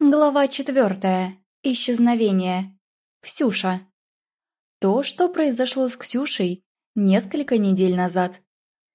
Глава четвертая. Исчезновение. Ксюша. То, что произошло с Ксюшей несколько недель назад.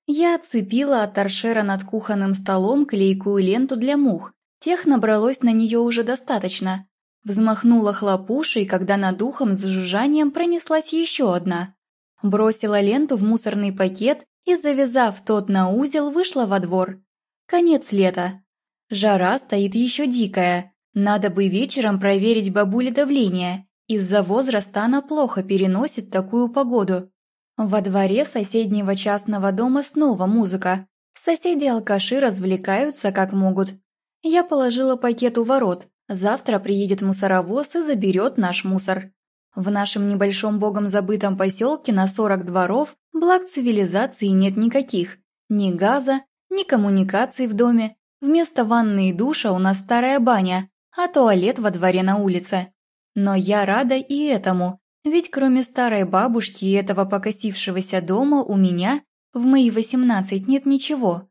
Я отцепила от торшера над кухонным столом клейкую ленту для мух. Тех набралось на нее уже достаточно. Взмахнула хлопушей, когда над ухом с жужжанием пронеслась еще одна. Бросила ленту в мусорный пакет и, завязав тот на узел, вышла во двор. Конец лета. Жара стоит еще дикая, надо бы вечером проверить бабуле давление. Из-за возраста она плохо переносит такую погоду. Во дворе соседнего частного дома снова музыка. Соседи-алкаши развлекаются как могут. Я положила пакет у ворот. Завтра приедет мусоровоз и заберет наш мусор. В нашем небольшом богом забытом поселке на 40 дворов благ цивилизации нет никаких. Ни газа, ни коммуникаций в доме. Вместо ванны и душа у нас старая баня, а туалет во дворе на улице. Но я рада и этому, ведь кроме старой бабушки и этого покосившегося дома у меня в мои восемнадцать нет ничего.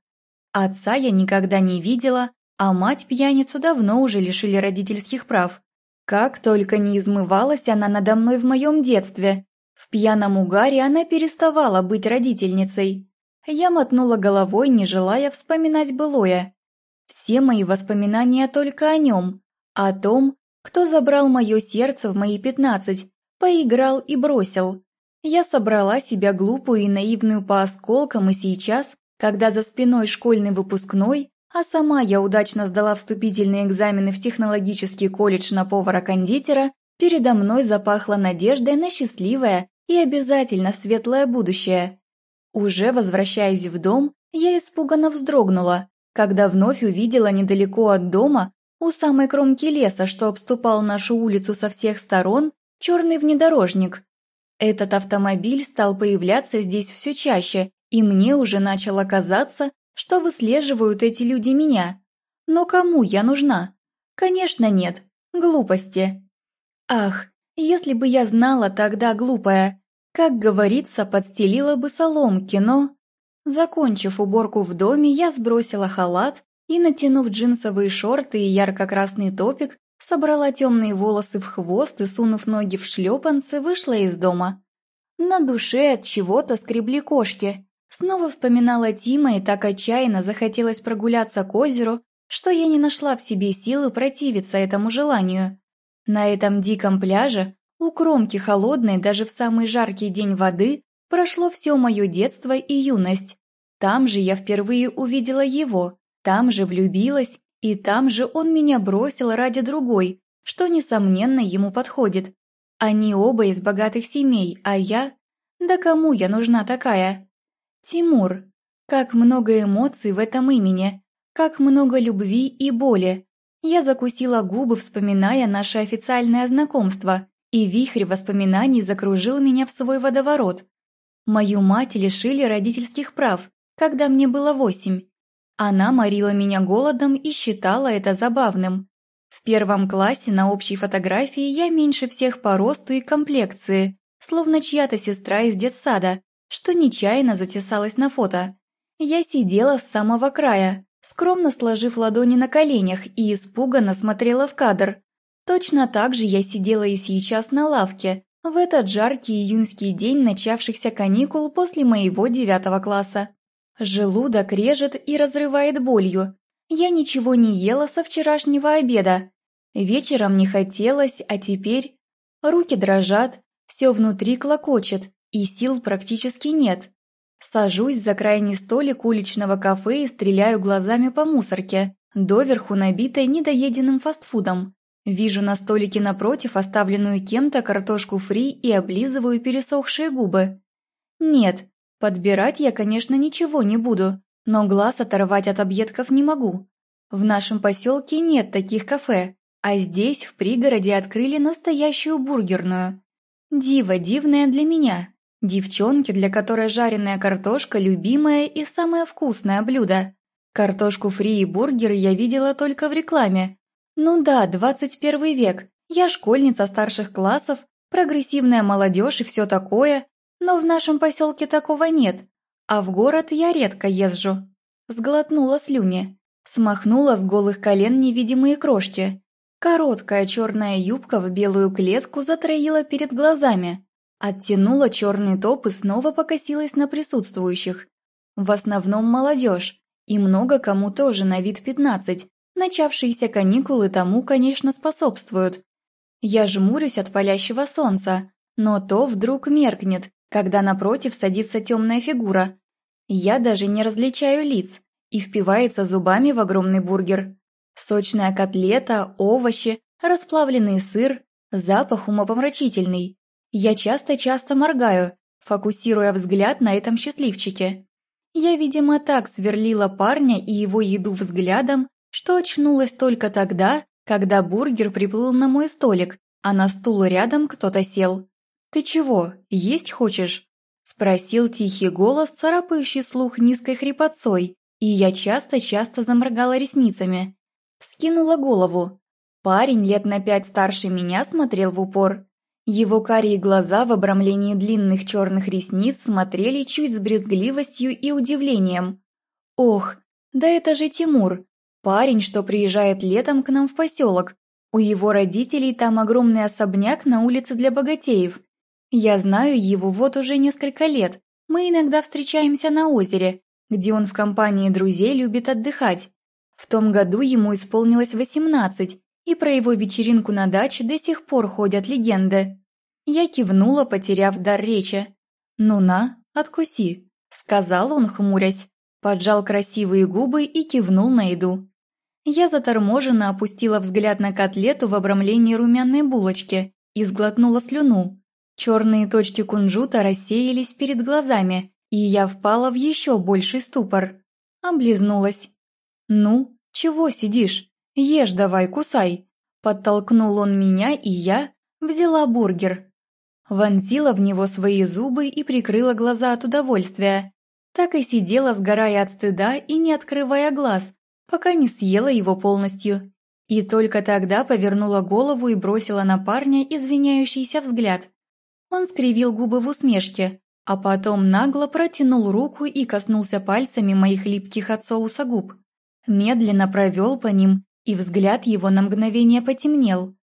Отца я никогда не видела, а мать-пьяницу давно уже лишили родительских прав. Как только не измывалась она надо мной в моем детстве. В пьяном угаре она переставала быть родительницей. Я мотнула головой, не желая вспоминать былое. Все мои воспоминания только о нем, о том, кто забрал мое сердце в мои пятнадцать, поиграл и бросил. Я собрала себя глупую и наивную по осколкам и сейчас, когда за спиной школьный выпускной, а сама я удачно сдала вступительные экзамены в технологический колледж на повара-кондитера, передо мной запахло надеждой на счастливое и обязательно светлое будущее. Уже возвращаясь в дом, я испуганно вздрогнула, когда вновь увидела недалеко от дома у самой кромки леса, что обступал нашу улицу со всех сторон, черный внедорожник. Этот автомобиль стал появляться здесь все чаще, и мне уже начало казаться, что выслеживают эти люди меня. Но кому я нужна? Конечно, нет. Глупости. Ах, если бы я знала тогда глупая, как говорится, подстелила бы соломки, но... Закончив уборку в доме, я сбросила халат и, натянув джинсовые шорты и ярко-красный топик, собрала темные волосы в хвост и, сунув ноги в шлепанцы, вышла из дома. На душе от чего-то скребли кошки. Снова вспоминала Тима и так отчаянно захотелось прогуляться к озеру, что я не нашла в себе силы противиться этому желанию. На этом диком пляже, у кромки холодной даже в самый жаркий день воды, прошло все мое детство и юность. Там же я впервые увидела его, там же влюбилась, и там же он меня бросил ради другой, что, несомненно, ему подходит. Они оба из богатых семей, а я... Да кому я нужна такая? Тимур. Как много эмоций в этом имени, как много любви и боли. Я закусила губы, вспоминая наше официальное знакомство, и вихрь воспоминаний закружил меня в свой водоворот. Мою мать лишили родительских прав, когда мне было восемь, она морила меня голодом и считала это забавным. В первом классе на общей фотографии я меньше всех по росту и комплекции, словно чья-то сестра из детсада, что нечаянно затесалась на фото. Я сидела с самого края, скромно сложив ладони на коленях и испуганно смотрела в кадр. Точно так же я сидела и сейчас на лавке, в этот жаркий июньский день начавшихся каникул после моего девятого класса. Желудок режет и разрывает болью. Я ничего не ела со вчерашнего обеда. Вечером не хотелось, а теперь... Руки дрожат, все внутри клокочет, и сил практически нет. Сажусь за крайний столик уличного кафе и стреляю глазами по мусорке, доверху набитой недоеденным фастфудом. Вижу на столике напротив оставленную кем-то картошку фри и облизываю пересохшие губы. Нет, Подбирать я, конечно, ничего не буду, но глаз оторвать от объедков не могу. В нашем поселке нет таких кафе, а здесь, в пригороде, открыли настоящую бургерную. Диво дивное для меня. Девчонки, для которой жареная картошка – любимое и самое вкусное блюдо. Картошку фри и бургеры я видела только в рекламе. Ну да, 21 век, я школьница старших классов, прогрессивная молодежь и все такое, но в нашем поселке такого нет, а в город я редко езжу. Сглотнула слюни, смахнула с голых колен невидимые крошки. Короткая черная юбка в белую клетку затроила перед глазами, оттянула черный топ и снова покосилась на присутствующих. В основном молодежь, и много кому тоже на вид 15. Начавшиеся каникулы тому, конечно, способствуют. Я жмурюсь от палящего солнца, но то вдруг меркнет, когда напротив садится темная фигура. Я даже не различаю лиц и впивается зубами в огромный бургер. Сочная котлета, овощи, расплавленный сыр, запах умопомрачительный. Я часто-часто моргаю, фокусируя взгляд на этом счастливчике. Я, видимо, так сверлила парня и его еду взглядом, что очнулась только тогда, когда бургер приплыл на мой столик, а на стул рядом кто-то сел. «Ты чего, есть хочешь?» – спросил тихий голос, царапающий слух низкой хрипотцой, и я часто-часто заморгала ресницами. Вскинула голову. Парень лет на пять старше меня смотрел в упор. Его карие глаза в обрамлении длинных черных ресниц смотрели чуть с брезгливостью и удивлением. «Ох, да это же Тимур, парень, что приезжает летом к нам в поселок. У его родителей там огромный особняк на улице для богатеев. Я знаю его вот уже несколько лет. Мы иногда встречаемся на озере, где он в компании друзей любит отдыхать. В том году ему исполнилось 18, и про его вечеринку на даче до сих пор ходят легенды. Я кивнула, потеряв дар речи. «Ну на, откуси», — сказал он, хмурясь, поджал красивые губы и кивнул на еду. Я заторможенно опустила взгляд на котлету в обрамлении румяной булочки и сглотнула слюну. Черные точки кунжута рассеялись перед глазами, и я впала в еще больший ступор. Облизнулась. «Ну, чего сидишь? Ешь давай, кусай!» Подтолкнул он меня, и я взяла бургер. Вонзила в него свои зубы и прикрыла глаза от удовольствия. Так и сидела, сгорая от стыда и не открывая глаз, пока не съела его полностью. И только тогда повернула голову и бросила на парня извиняющийся взгляд. Он скривил губы в усмешке, а потом нагло протянул руку и коснулся пальцами моих липких от соуса губ медленно провел по ним, и взгляд его на мгновение потемнел.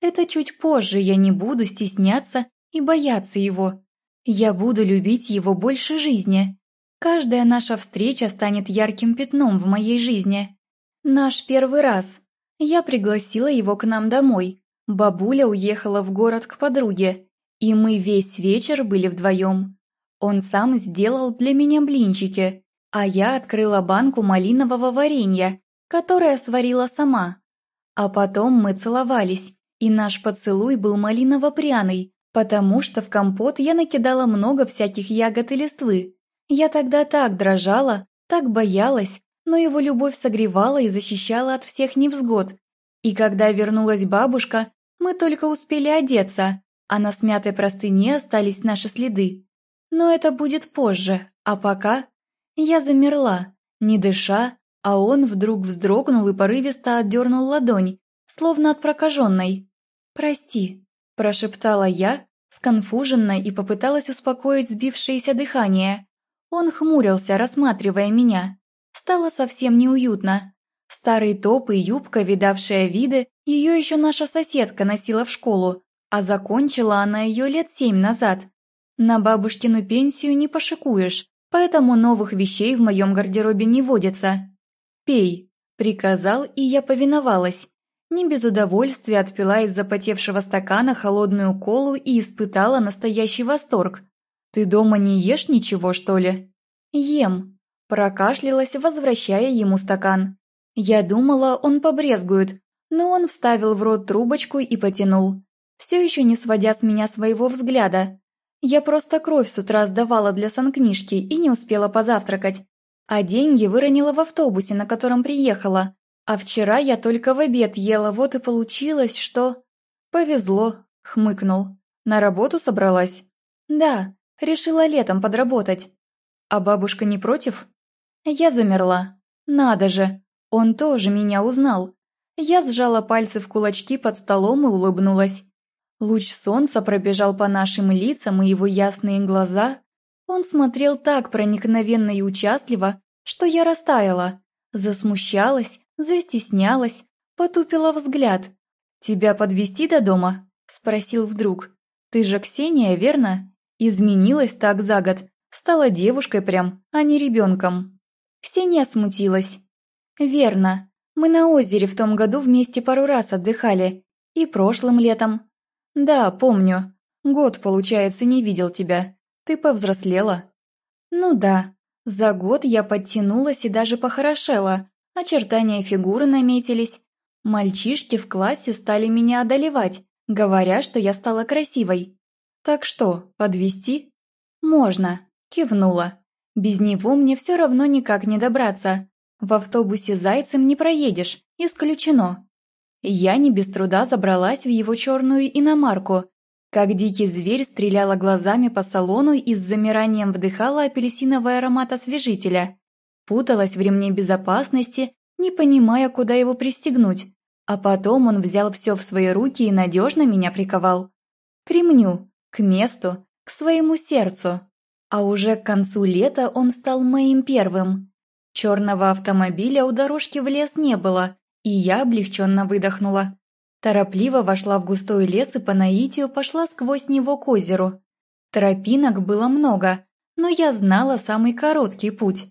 Это чуть позже я не буду стесняться и бояться его. Я буду любить его больше жизни. Каждая наша встреча станет ярким пятном в моей жизни. Наш первый раз. Я пригласила его к нам домой. Бабуля уехала в город к подруге, и мы весь вечер были вдвоем. Он сам сделал для меня блинчики, а я открыла банку малинового варенья, которое сварила сама. А потом мы целовались, и наш поцелуй был малиново-пряный, потому что в компот я накидала много всяких ягод и листвы. Я тогда так дрожала, так боялась, но его любовь согревала и защищала от всех невзгод. И когда вернулась бабушка, мы только успели одеться, а на смятой простыне остались наши следы. Но это будет позже, а пока я замерла, не дыша, а он вдруг вздрогнул и порывисто отдернул ладонь, словно от прокаженной. «Прости», – прошептала я, сконфуженно и попыталась успокоить сбившееся дыхание. Он хмурился, рассматривая меня. Стало совсем неуютно. Старый топ и юбка, видавшая виды, ее еще наша соседка носила в школу, а закончила она ее лет семь назад. На бабушкину пенсию не пошикуешь, поэтому новых вещей в моем гардеробе не водится. «Пей», – приказал, и я повиновалась. Не без удовольствия отпила из запотевшего стакана холодную колу и испытала настоящий восторг. «Ты дома не ешь ничего, что ли?» «Ем», – прокашлялась, возвращая ему стакан. Я думала, он побрезгует, но он вставил в рот трубочку и потянул, все еще не сводя с меня своего взгляда. Я просто кровь с утра сдавала для санкнижки и не успела позавтракать. А деньги выронила в автобусе, на котором приехала. А вчера я только в обед ела, вот и получилось, что... Повезло, хмыкнул. На работу собралась? Да, решила летом подработать. А бабушка не против? Я замерла. Надо же, он тоже меня узнал. Я сжала пальцы в кулачки под столом и улыбнулась. Луч солнца пробежал по нашим лицам, и его ясные глаза... Он смотрел так проникновенно и участливо, что я растаяла, засмущалась, застеснялась, потупила взгляд. «Тебя подвести до дома?» – спросил вдруг. «Ты же Ксения, верно? Изменилась так за год, стала девушкой прям, а не ребенком». Ксения смутилась. «Верно. Мы на озере в том году вместе пару раз отдыхали. И прошлым летом. Да, помню. Год, получается, не видел тебя. Ты повзрослела». «Ну да. За год я подтянулась и даже похорошела. Очертания фигуры наметились. Мальчишки в классе стали меня одолевать, говоря, что я стала красивой. Так что, подвести? Можно, кивнула. Без него мне все равно никак не добраться. В автобусе зайцем не проедешь, исключено. Я не без труда забралась в его черную иномарку. Как дикий зверь стреляла глазами по салону и с замиранием вдыхала апельсиновый аромат освежителя. Путалась в ремне безопасности, не понимая, куда его пристегнуть. А потом он взял все в свои руки и надежно меня приковал. К ремню, к месту, к своему сердцу. А уже к концу лета он стал моим первым. Черного автомобиля у дорожки в лес не было, и я облегченно выдохнула. Торопливо вошла в густой лес и по наитию пошла сквозь него к озеру. Тропинок было много, но я знала самый короткий путь.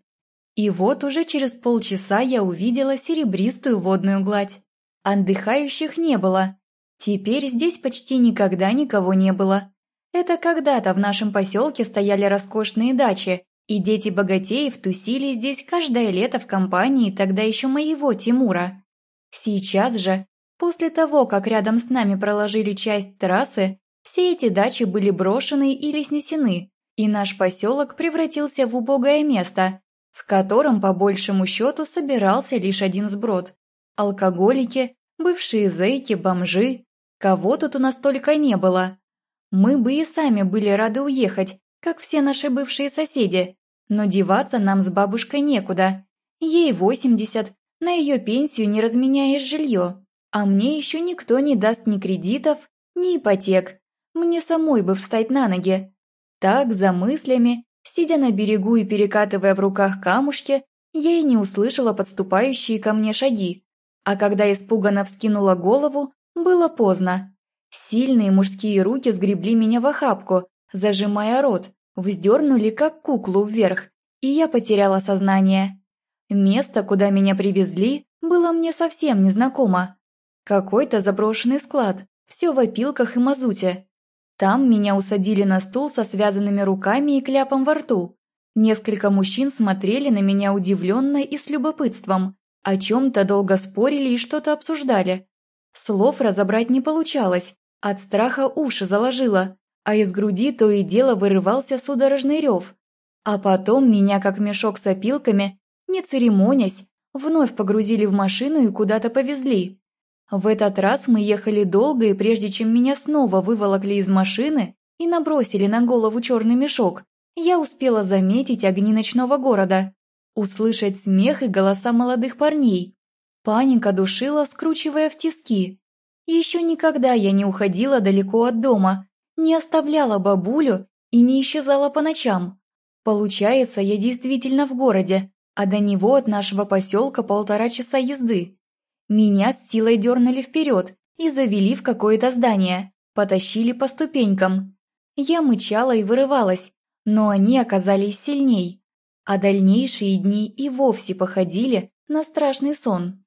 И вот уже через полчаса я увидела серебристую водную гладь. Отдыхающих не было. Теперь здесь почти никогда никого не было. Это когда-то в нашем поселке стояли роскошные дачи, и дети богатеев тусили здесь каждое лето в компании тогда еще моего Тимура. Сейчас же, после того, как рядом с нами проложили часть трассы, все эти дачи были брошены или снесены, и наш поселок превратился в убогое место, в котором по большему счету собирался лишь один сброд. Алкоголики, бывшие зэки, бомжи. Кого тут у нас только не было. Мы бы и сами были рады уехать, как все наши бывшие соседи, но деваться нам с бабушкой некуда. Ей 80, на ее пенсию не разменяешь жилье, а мне еще никто не даст ни кредитов, ни ипотек. Мне самой бы встать на ноги. Так, за мыслями, Сидя на берегу и перекатывая в руках камушки, я и не услышала подступающие ко мне шаги, а когда испуганно вскинула голову, было поздно. Сильные мужские руки сгребли меня в охапку, зажимая рот, вздернули как куклу вверх, и я потеряла сознание. Место, куда меня привезли, было мне совсем незнакомо. Какой-то заброшенный склад, все в опилках и мазуте. Там меня усадили на стул со связанными руками и кляпом во рту. Несколько мужчин смотрели на меня удивленно и с любопытством, о чем-то долго спорили и что-то обсуждали. Слов разобрать не получалось, от страха уши заложило, а из груди то и дело вырывался судорожный рев. А потом меня, как мешок с опилками, не церемонясь, вновь погрузили в машину и куда-то повезли. В этот раз мы ехали долго, и прежде чем меня снова выволокли из машины и набросили на голову черный мешок, я успела заметить огни ночного города, услышать смех и голоса молодых парней. Паника душила, скручивая в тиски. Еще никогда я не уходила далеко от дома, не оставляла бабулю и не исчезала по ночам. Получается, я действительно в городе, а до него от нашего поселка полтора часа езды. Меня с силой дернули вперед и завели в какое-то здание, потащили по ступенькам. Я мычала и вырывалась, но они оказались сильней, а дальнейшие дни и вовсе походили на страшный сон.